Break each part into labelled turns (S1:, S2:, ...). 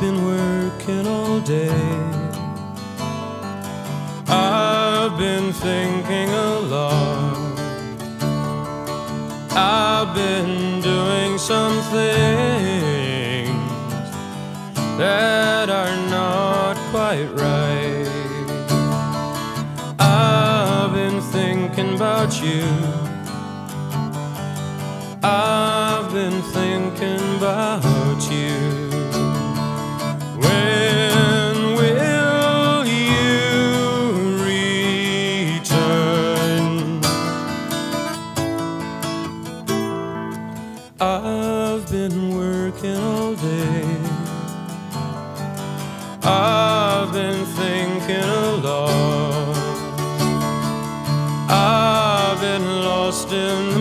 S1: been working all day. I've been thinking a lot. I've been doing some things that are not quite right. I've been thinking about you. I've been thinking working all day. I've been thinking a lot. I've been lost in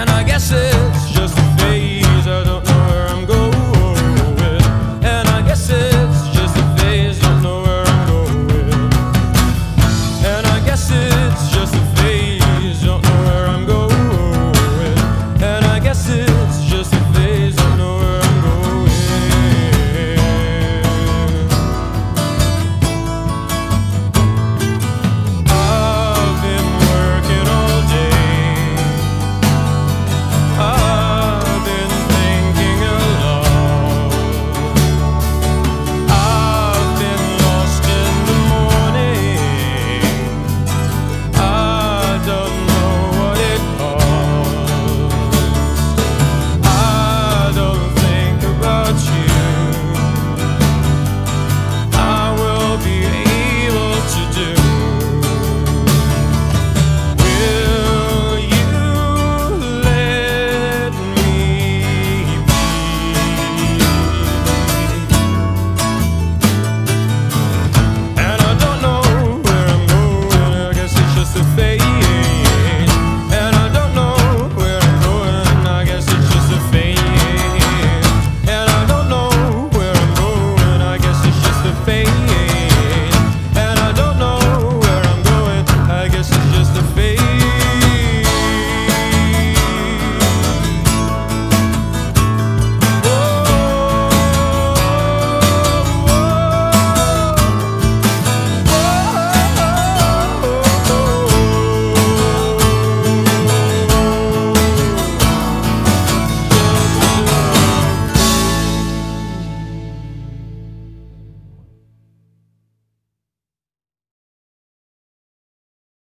S1: and I guess it?